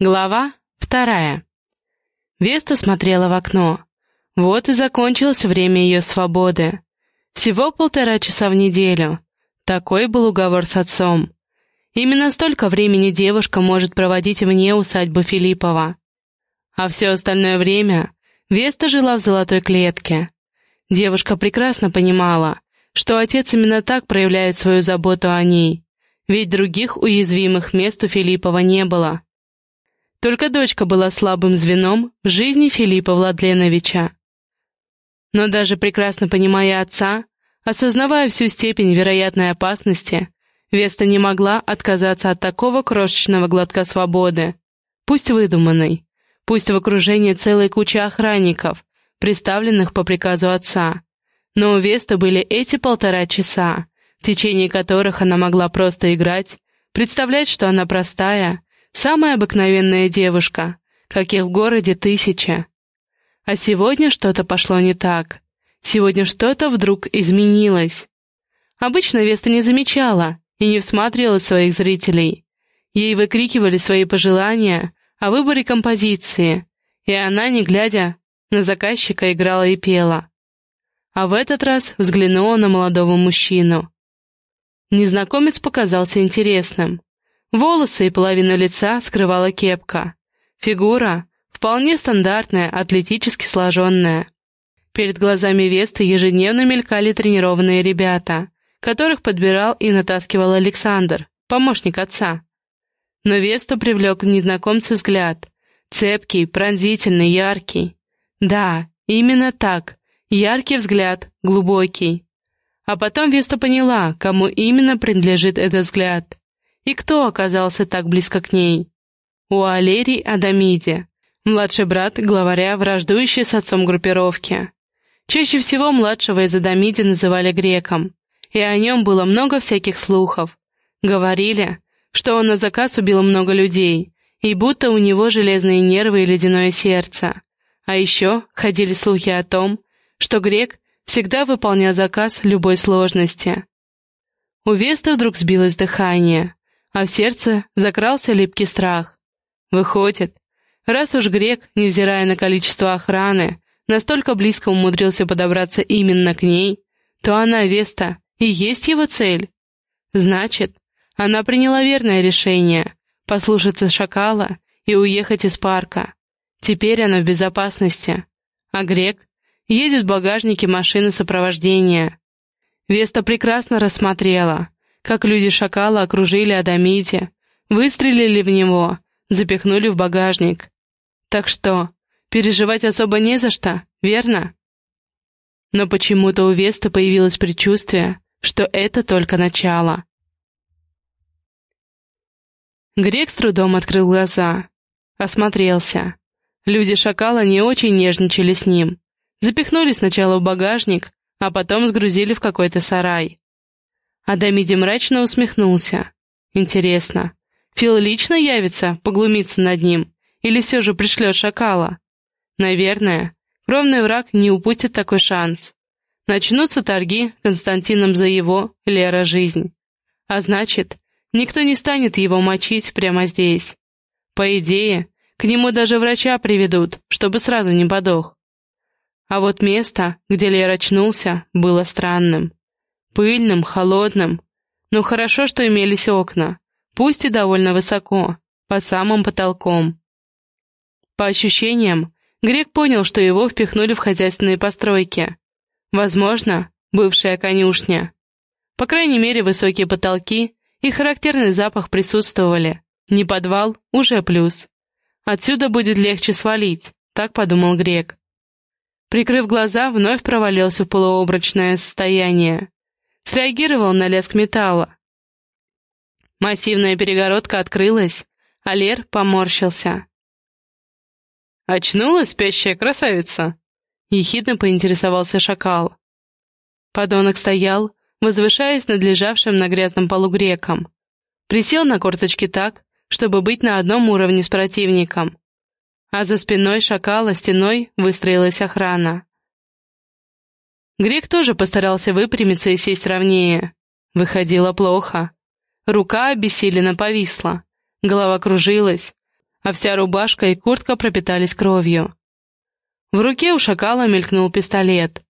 Глава вторая. Веста смотрела в окно. Вот и закончилось время ее свободы. Всего полтора часа в неделю. Такой был уговор с отцом. Именно столько времени девушка может проводить вне усадьбы Филиппова. А все остальное время Веста жила в золотой клетке. Девушка прекрасно понимала, что отец именно так проявляет свою заботу о ней, ведь других уязвимых мест у Филиппова не было. Только дочка была слабым звеном в жизни Филиппа Владленовича. Но даже прекрасно понимая отца, осознавая всю степень вероятной опасности, Веста не могла отказаться от такого крошечного глотка свободы, пусть выдуманной, пусть в окружении целой кучи охранников, представленных по приказу отца. Но у Весты были эти полтора часа, в течение которых она могла просто играть, представлять, что она простая, Самая обыкновенная девушка, каких в городе тысяча. А сегодня что-то пошло не так. Сегодня что-то вдруг изменилось. Обычно Веста не замечала и не всматривала своих зрителей. Ей выкрикивали свои пожелания о выборе композиции, и она, не глядя на заказчика, играла и пела. А в этот раз взглянула на молодого мужчину. Незнакомец показался интересным. Волосы и половину лица скрывала кепка. Фигура вполне стандартная, атлетически сложенная. Перед глазами Весты ежедневно мелькали тренированные ребята, которых подбирал и натаскивал Александр, помощник отца. Но Весту привлек незнакомца взгляд. Цепкий, пронзительный, яркий. Да, именно так. Яркий взгляд, глубокий. А потом Веста поняла, кому именно принадлежит этот взгляд. И кто оказался так близко к ней? У Алерий Адамиди, младший брат главаря, враждующий с отцом группировки. Чаще всего младшего из Адамиди называли греком, и о нем было много всяких слухов. Говорили, что он на заказ убил много людей, и будто у него железные нервы и ледяное сердце. А еще ходили слухи о том, что грек всегда выполнял заказ любой сложности. У Веста вдруг сбилось дыхание а в сердце закрался липкий страх. Выходит, раз уж грек, невзирая на количество охраны, настолько близко умудрился подобраться именно к ней, то она, Веста, и есть его цель. Значит, она приняла верное решение — послушаться шакала и уехать из парка. Теперь она в безопасности. А грек едет в багажнике машины сопровождения. Веста прекрасно рассмотрела, как люди шакала окружили Адамити, выстрелили в него, запихнули в багажник. Так что, переживать особо не за что, верно? Но почему-то у Веста появилось предчувствие, что это только начало. Грек с трудом открыл глаза, осмотрелся. Люди шакала не очень нежничали с ним. Запихнули сначала в багажник, а потом сгрузили в какой-то сарай. Адамиди мрачно усмехнулся. «Интересно, Фил лично явится поглумиться над ним или все же пришлет шакала? Наверное, кровный враг не упустит такой шанс. Начнутся торги Константином за его, Лера, жизнь. А значит, никто не станет его мочить прямо здесь. По идее, к нему даже врача приведут, чтобы сразу не подох. А вот место, где Лера очнулся, было странным. Пыльным, холодным. Но хорошо, что имелись окна, пусть и довольно высоко, под самым потолком. По ощущениям, Грек понял, что его впихнули в хозяйственные постройки. Возможно, бывшая конюшня. По крайней мере, высокие потолки и характерный запах присутствовали. Не подвал, уже плюс. Отсюда будет легче свалить, так подумал Грек. Прикрыв глаза, вновь провалился в полуобрачное состояние среагировал на лязг металла. Массивная перегородка открылась, а Лер поморщился. «Очнулась спящая красавица?» — ехидно поинтересовался шакал. Подонок стоял, возвышаясь над лежавшим на грязном полу греком. Присел на корточки так, чтобы быть на одном уровне с противником. А за спиной шакала стеной выстроилась охрана. Грек тоже постарался выпрямиться и сесть ровнее. Выходило плохо. Рука обессиленно повисла. Голова кружилась. а вся рубашка и куртка пропитались кровью. В руке у шакала мелькнул пистолет.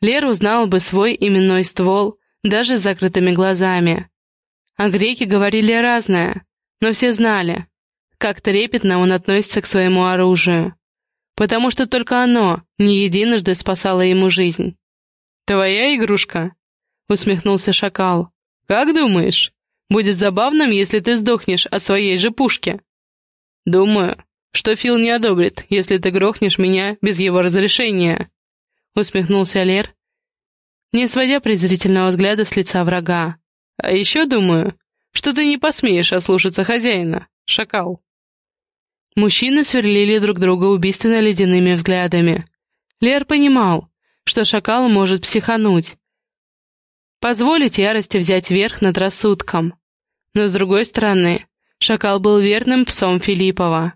Лер узнал бы свой именной ствол даже с закрытыми глазами. А греки говорили разное, но все знали, как трепетно он относится к своему оружию, потому что только оно не единожды спасало ему жизнь. «Твоя игрушка?» — усмехнулся шакал. «Как думаешь, будет забавным, если ты сдохнешь от своей же пушки?» «Думаю, что Фил не одобрит, если ты грохнешь меня без его разрешения», — усмехнулся Лер, не сводя презрительного взгляда с лица врага. «А еще думаю, что ты не посмеешь ослушаться хозяина, шакал». Мужчины сверлили друг друга убийственно ледяными взглядами. Лер понимал, что шакал может психануть, позволить ярости взять верх над рассудком. Но с другой стороны, шакал был верным псом Филиппова,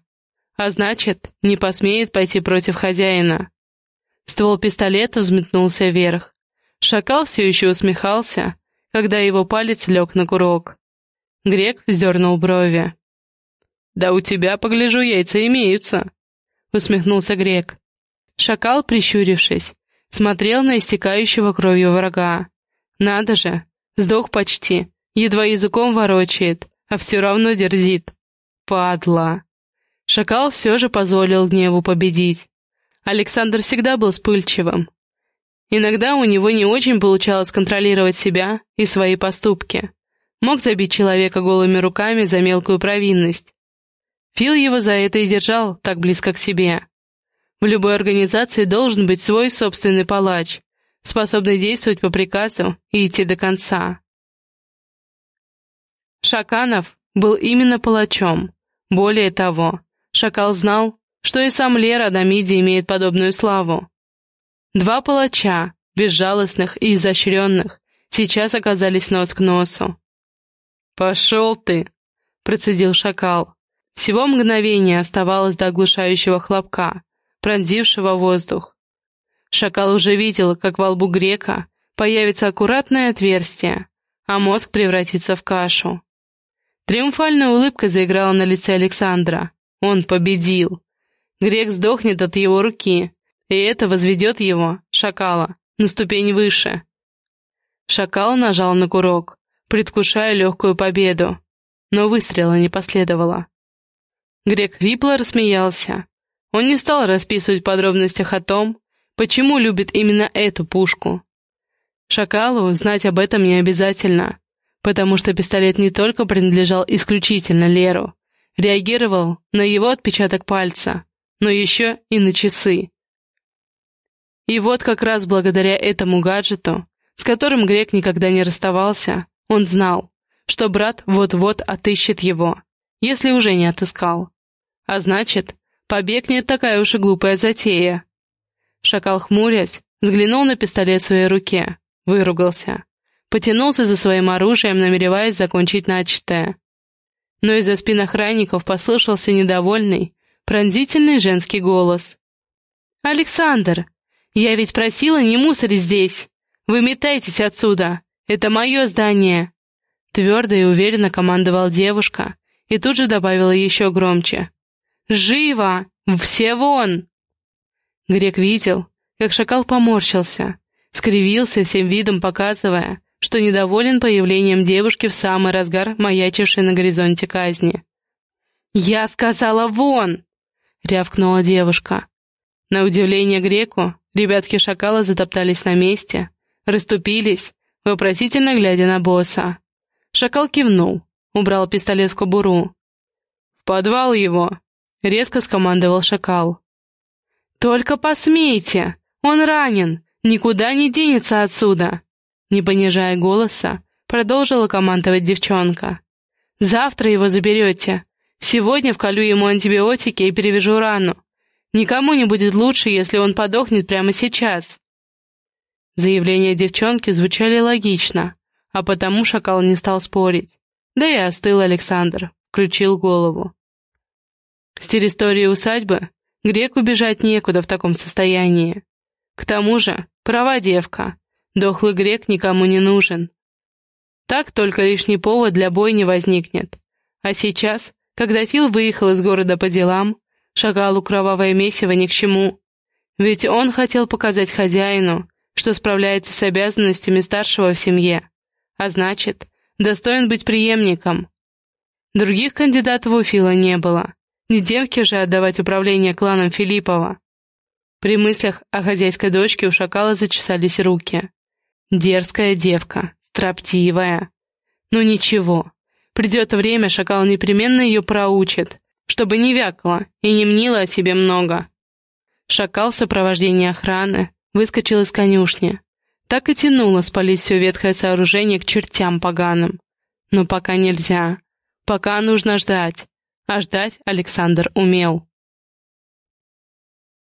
а значит, не посмеет пойти против хозяина. Ствол пистолета взметнулся вверх. Шакал все еще усмехался, когда его палец лег на курок. Грек вздернул брови. «Да у тебя, погляжу, яйца имеются», — усмехнулся Грек. Шакал, прищурившись, смотрел на истекающего кровью врага. «Надо же, сдох почти, едва языком ворочает, а все равно дерзит. Падла!» Шакал все же позволил гневу победить. Александр всегда был вспыльчивым. Иногда у него не очень получалось контролировать себя и свои поступки. Мог забить человека голыми руками за мелкую провинность. Фил его за это и держал так близко к себе. В любой организации должен быть свой собственный палач, способный действовать по приказу и идти до конца. Шаканов был именно палачом. Более того, Шакал знал, что и сам Лера Адамиди имеет подобную славу. Два палача, безжалостных и изощренных, сейчас оказались нос к носу. «Пошел ты!» — процедил шакал. Всего мгновение оставалось до оглушающего хлопка, пронзившего воздух. Шакал уже видел, как во лбу грека появится аккуратное отверстие, а мозг превратится в кашу. Триумфальная улыбка заиграла на лице Александра. Он победил. Грек сдохнет от его руки, и это возведет его, шакала, на ступень выше. Шакал нажал на курок, предвкушая легкую победу, но выстрела не последовало. Грек хрипло рассмеялся. Он не стал расписывать в подробностях о том, почему любит именно эту пушку. Шакалу знать об этом не обязательно, потому что пистолет не только принадлежал исключительно Леру, реагировал на его отпечаток пальца, но еще и на часы. И вот как раз благодаря этому гаджету, с которым Грек никогда не расставался, он знал, что брат вот-вот отыщет его, если уже не отыскал. А значит, побег не такая уж и глупая затея. Шакал, хмурясь, взглянул на пистолет в своей руке, выругался, потянулся за своим оружием, намереваясь закончить начатое но из-за спин охранников послышался недовольный, пронзительный женский голос. «Александр, я ведь просила не мусорить здесь! Вы метайтесь отсюда! Это мое здание!» Твердо и уверенно командовала девушка и тут же добавила еще громче. «Живо! Все вон!» Грек видел, как шакал поморщился, скривился всем видом, показывая, что недоволен появлением девушки в самый разгар маячившей на горизонте казни. «Я сказала вон!» — рявкнула девушка. На удивление греку ребятки шакала затоптались на месте, расступились, вопросительно глядя на босса. Шакал кивнул, убрал пистолет в кобуру. «В подвал его!» — резко скомандовал шакал. «Только посмейте! Он ранен! Никуда не денется отсюда!» Не понижая голоса, продолжила командовать девчонка. «Завтра его заберете. Сегодня вколю ему антибиотики и перевяжу рану. Никому не будет лучше, если он подохнет прямо сейчас». Заявления девчонки звучали логично, а потому шакал не стал спорить. Да и остыл Александр, включил голову. С территории усадьбы греку бежать некуда в таком состоянии. К тому же, права девка, Дохлый грек никому не нужен. Так только лишний повод для бойни возникнет. А сейчас Когда Фил выехал из города по делам, Шагалу кровавое месиво ни к чему. Ведь он хотел показать хозяину, что справляется с обязанностями старшего в семье, а значит, достоин быть преемником. Других кандидатов у Фила не было. Не девке же отдавать управление кланом Филиппова. При мыслях о хозяйской дочке у шакала зачесались руки. Дерзкая девка, строптивая. Ну ничего, придет время, шакал непременно ее проучит, чтобы не вякла и не мнила о себе много. Шакал в сопровождении охраны выскочил из конюшни. Так и тянуло спалить все ветхое сооружение к чертям поганым. Но пока нельзя. Пока нужно ждать. А ждать Александр умел.